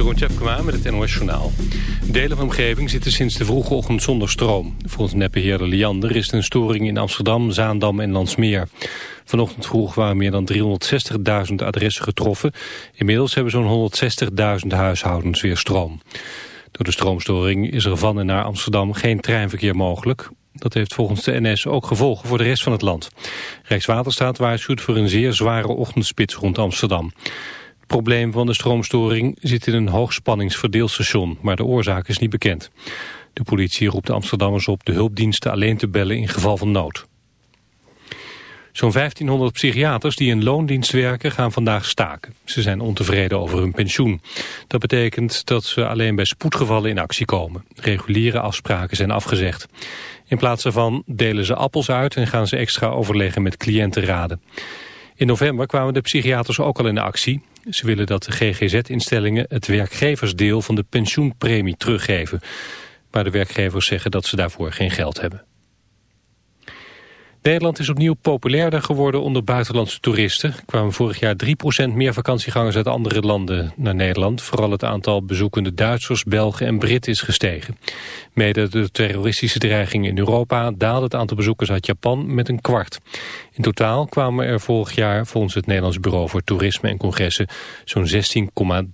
Jeroen Tjepkema met het NOS Journaal. Delen van de omgeving zitten sinds de vroege ochtend zonder stroom. Volgens nepbeheerder Liander is er een storing in Amsterdam, Zaandam en Landsmeer. Vanochtend vroeg waren meer dan 360.000 adressen getroffen. Inmiddels hebben zo'n 160.000 huishoudens weer stroom. Door de stroomstoring is er van en naar Amsterdam geen treinverkeer mogelijk. Dat heeft volgens de NS ook gevolgen voor de rest van het land. Rijkswaterstaat waarschuwt voor een zeer zware ochtendspits rond Amsterdam. Probleem van de stroomstoring zit in een hoogspanningsverdeelstation, maar de oorzaak is niet bekend. De politie roept de Amsterdammers op de hulpdiensten alleen te bellen in geval van nood. Zo'n 1500 psychiaters die in loondienst werken gaan vandaag staken. Ze zijn ontevreden over hun pensioen. Dat betekent dat ze alleen bij spoedgevallen in actie komen. Reguliere afspraken zijn afgezegd. In plaats daarvan delen ze appels uit en gaan ze extra overleggen met cliëntenraden. In november kwamen de psychiaters ook al in actie. Ze willen dat de GGZ-instellingen het werkgeversdeel van de pensioenpremie teruggeven. Maar de werkgevers zeggen dat ze daarvoor geen geld hebben. Nederland is opnieuw populairder geworden onder buitenlandse toeristen. Er kwamen vorig jaar 3% meer vakantiegangers uit andere landen naar Nederland. Vooral het aantal bezoekende Duitsers, Belgen en Britten is gestegen. Mede de terroristische dreiging in Europa daalde het aantal bezoekers uit Japan met een kwart. In totaal kwamen er vorig jaar volgens het Nederlands Bureau voor Toerisme en Congressen zo'n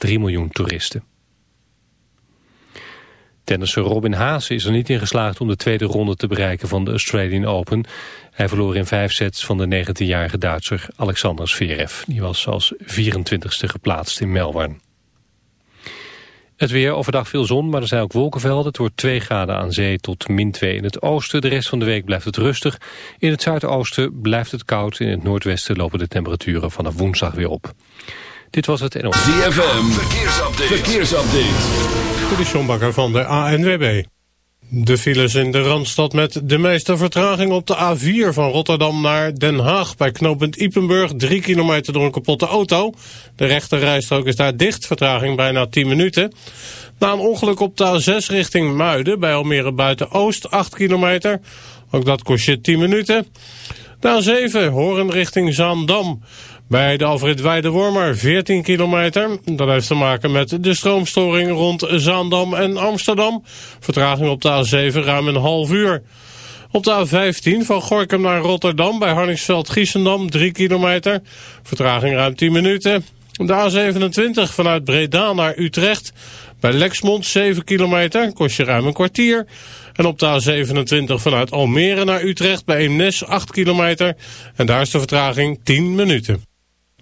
16,3 miljoen toeristen. Tennisser Robin Haase is er niet in geslaagd om de tweede ronde te bereiken van de Australian Open. Hij verloor in vijf sets van de 19-jarige Duitser Alexander Zverev. Die was als 24ste geplaatst in Melbourne. Het weer, overdag veel zon, maar er zijn ook wolkenvelden. Het wordt 2 graden aan zee tot min 2 in het oosten. De rest van de week blijft het rustig. In het zuidoosten blijft het koud. In het noordwesten lopen de temperaturen vanaf woensdag weer op. Dit was het NOS. ZFM, verkeersupdate. verkeersupdate. De Sjombakker van de ANWB. De files in de Randstad met de meeste vertraging op de A4 van Rotterdam naar Den Haag. Bij knooppunt Ipenburg, drie kilometer door een kapotte auto. De rechte rijstrook is daar dicht, vertraging bijna 10 minuten. Na een ongeluk op de A6 richting Muiden, bij Almere Buiten Oost, 8 kilometer. Ook dat kost je 10 minuten. De A7, Horen richting Zaandam. Bij de Alfred Weidewormer 14 kilometer. Dat heeft te maken met de stroomstoring rond Zaandam en Amsterdam. Vertraging op de A7 ruim een half uur. Op de A15 van Gorkum naar Rotterdam bij Harningsveld-Giessendam 3 kilometer. Vertraging ruim 10 minuten. De A27 vanuit Breda naar Utrecht bij Lexmond 7 kilometer, kost je ruim een kwartier. En op de A27 vanuit Almere naar Utrecht bij Eemnes 8 kilometer. En daar is de vertraging 10 minuten.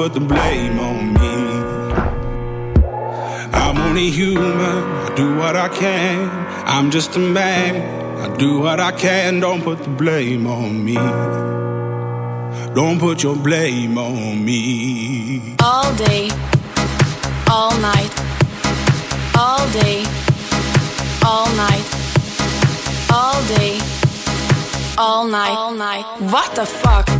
Put the blame on me. I'm only human. I do what I can. I'm just a man. I do what I can. Don't put the blame on me. Don't put your blame on me. All day, all night, all day, all night, all day, all night, all night. What the fuck?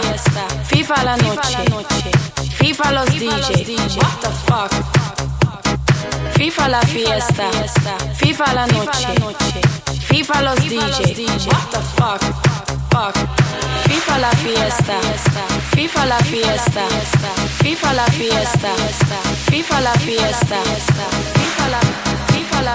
fiesta, FIFA la noche, FIFA los DJs. What the fuck? FIFA la fiesta, FIFA la noche, FIFA los DJs. What the fuck? Fuck. FIFA la fiesta, FIFA la fiesta, FIFA la fiesta, FIFA la fiesta, FIFA la, FIFA la,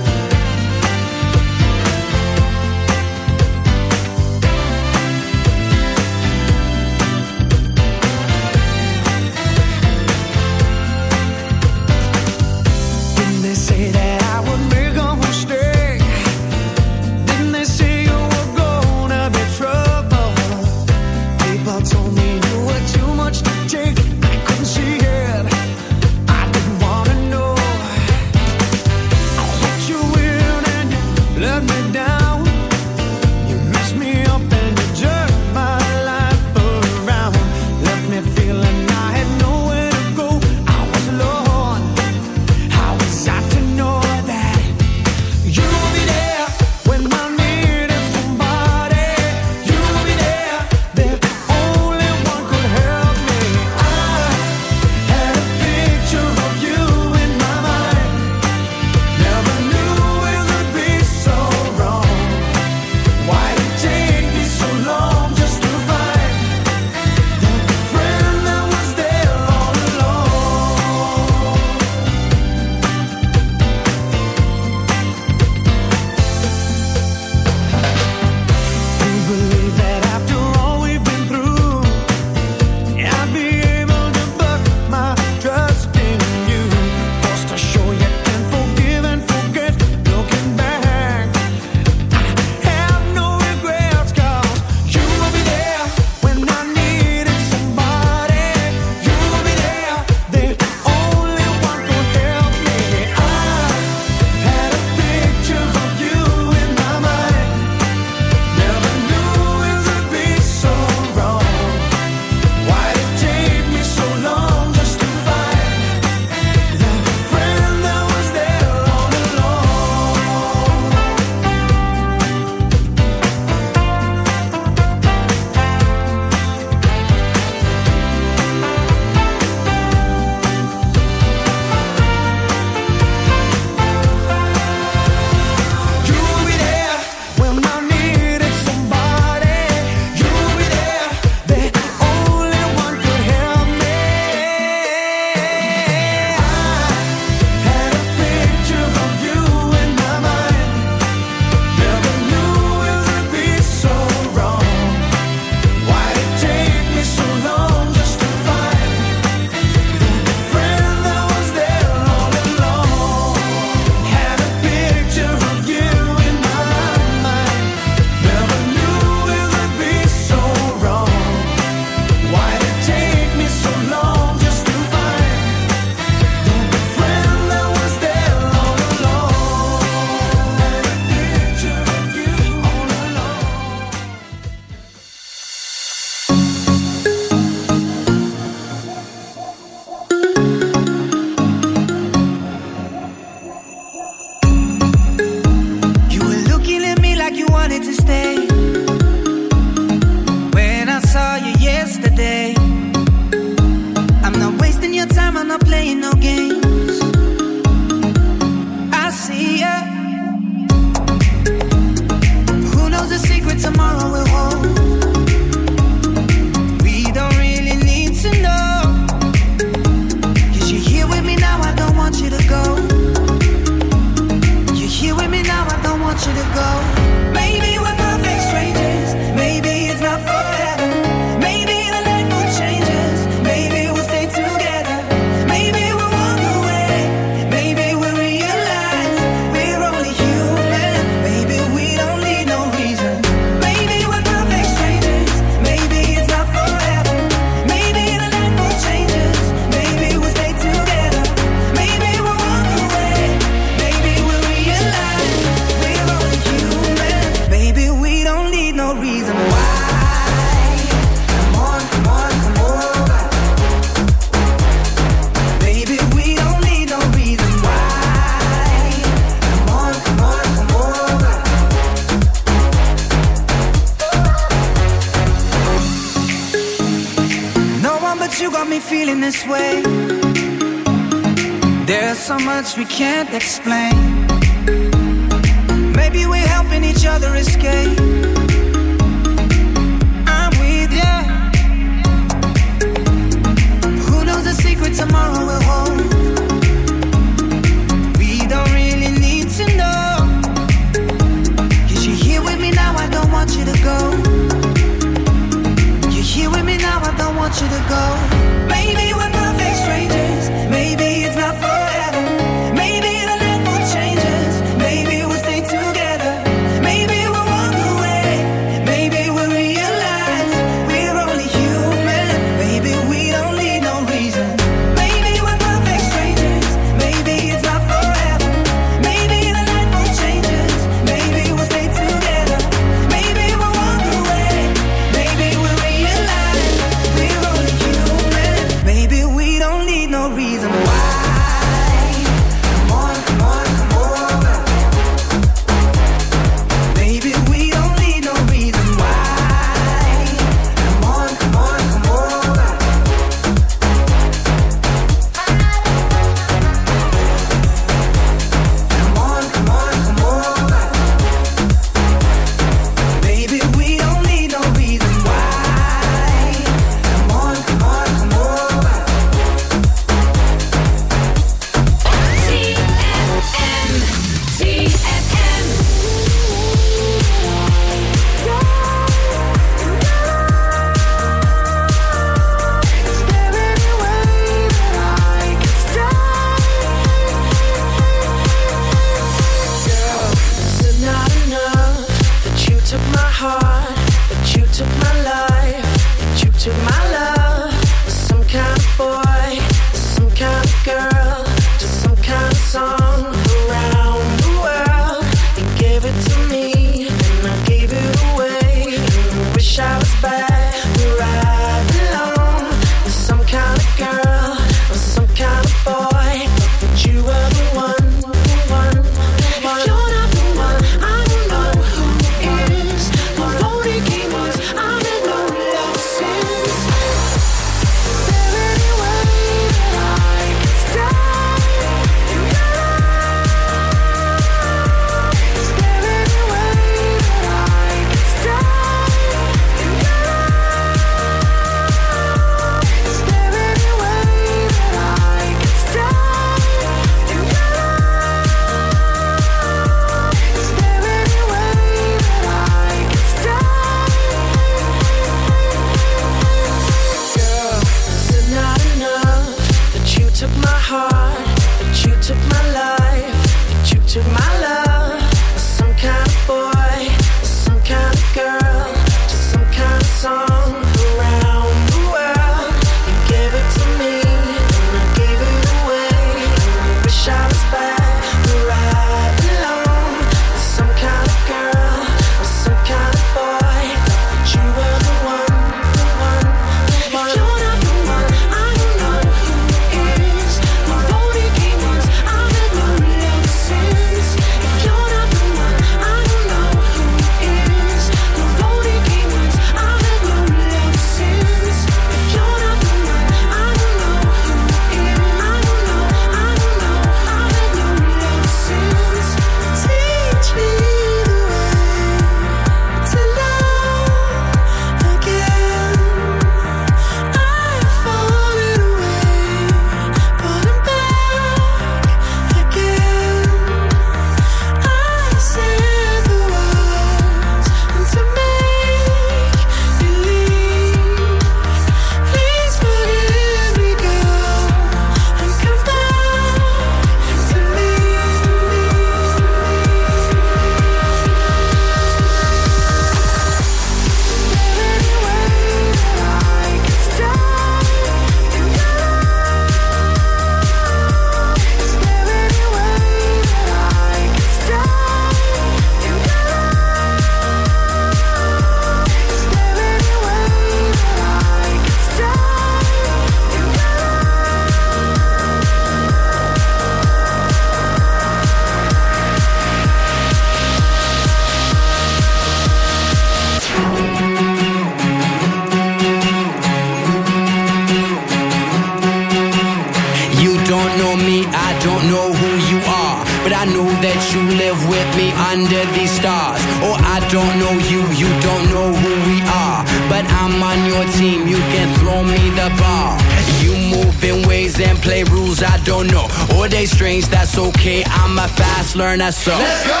Burn us up. Let's go.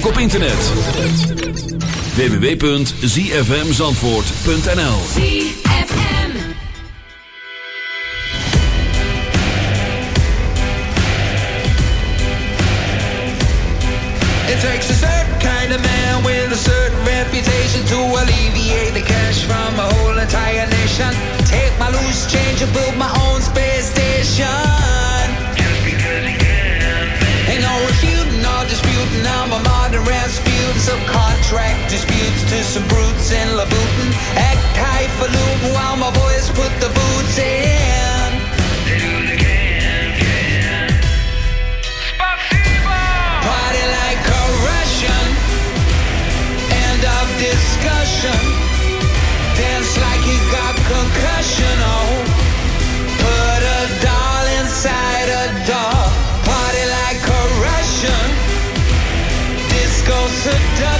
ook op internet. www.zfmzandvoort.nl It takes a certain kind of man with a certain reputation to alleviate the cash from a whole entire nation. Take my loose change and build my own space station. Some contract disputes to some brutes in Louboutin. Act highfalutin while my boys put the seduction.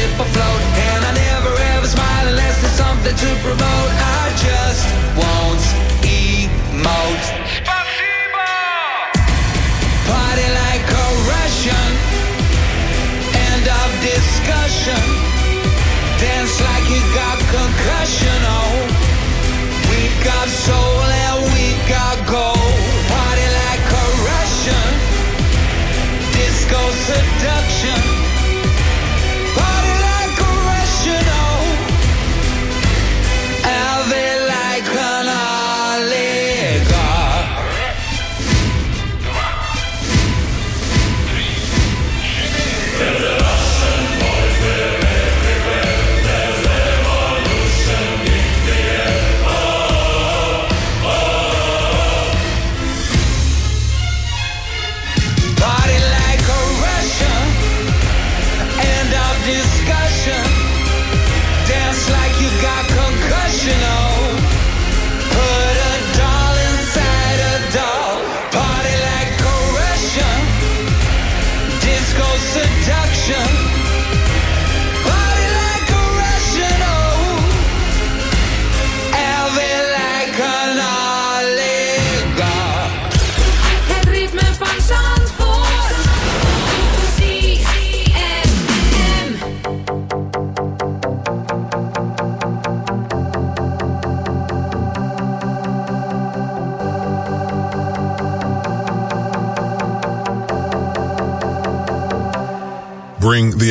Ship afloat. And I never ever smile unless there's something to promote. I just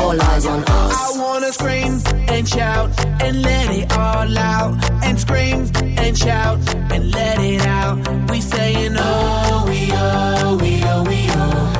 All eyes on us. I wanna scream and shout and let it all out. And scream and shout and let it out. We saying oh, we oh, we oh, we oh.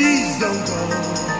Please don't go.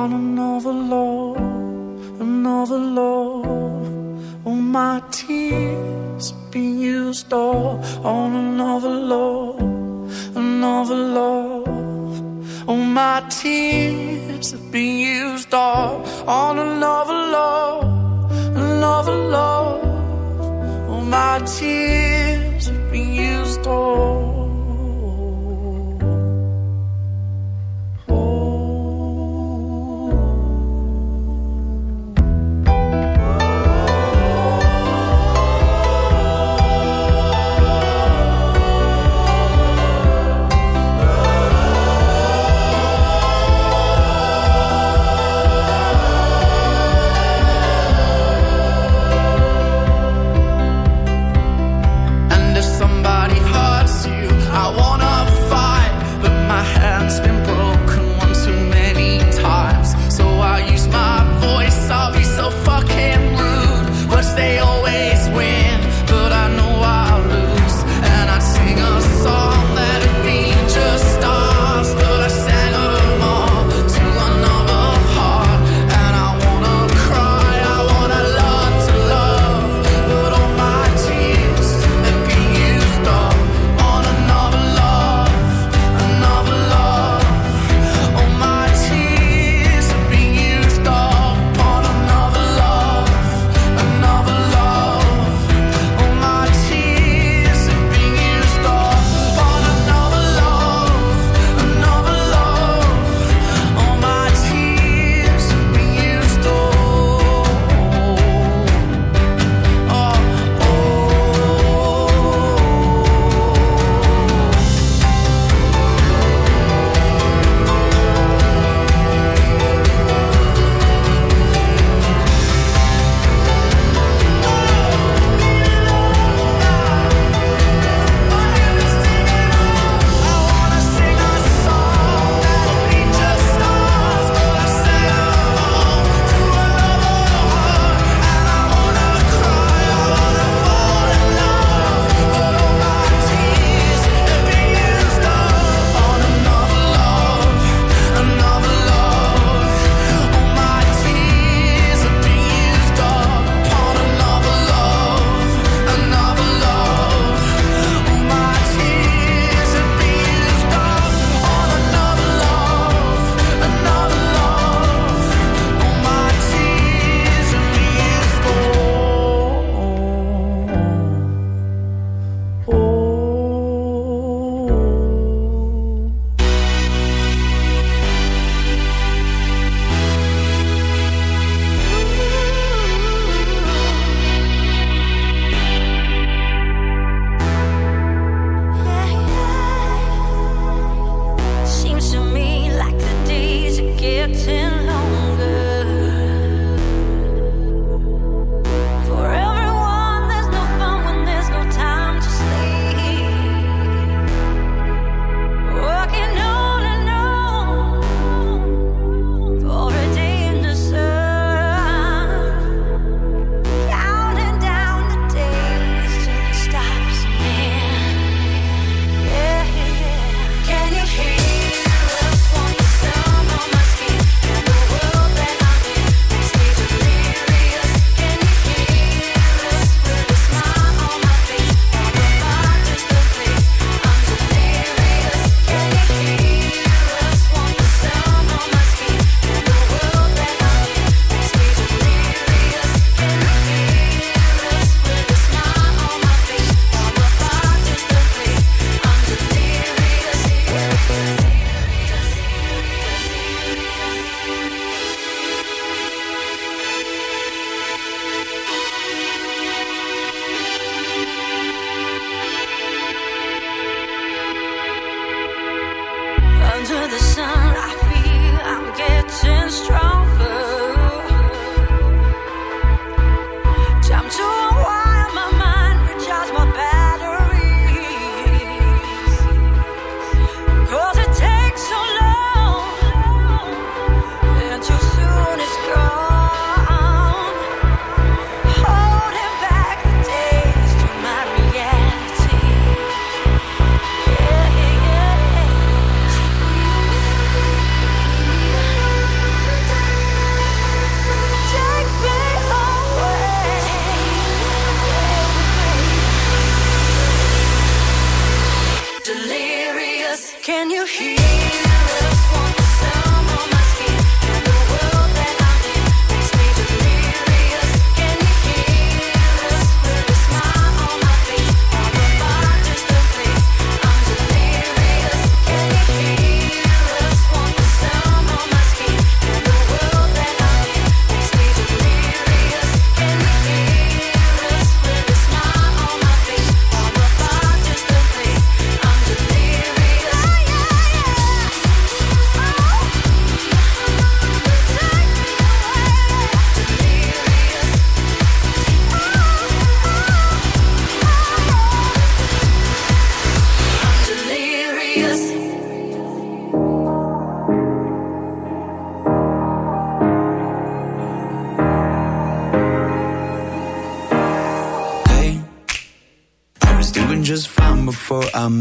on another love, another love. All my tears been used up on another love, another love. All my tears have been used up on another love, another love. All my tears have been used up.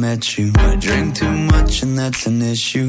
you. I drink too much and that's an issue.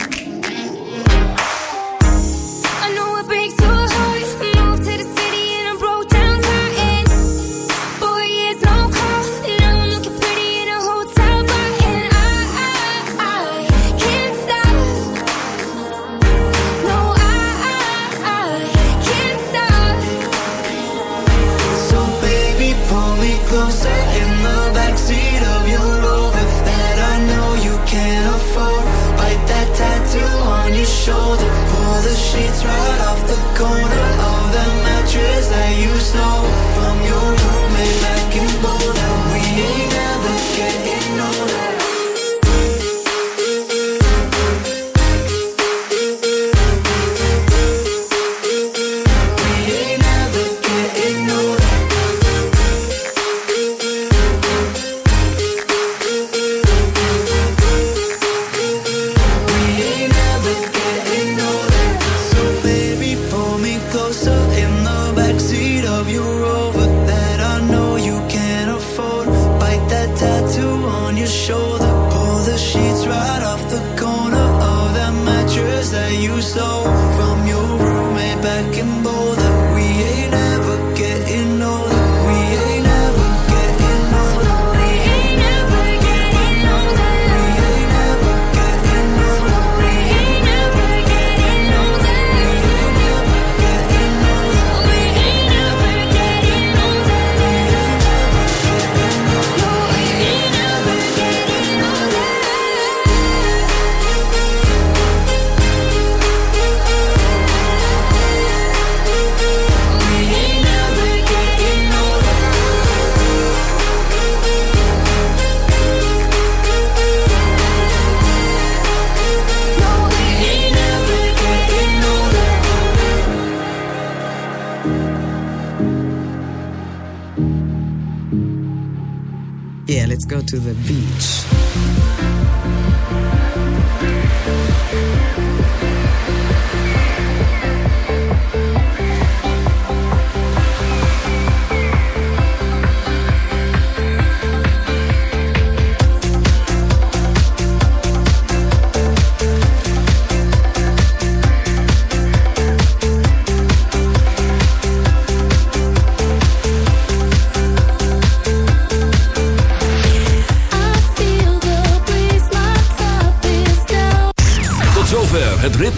to the beach.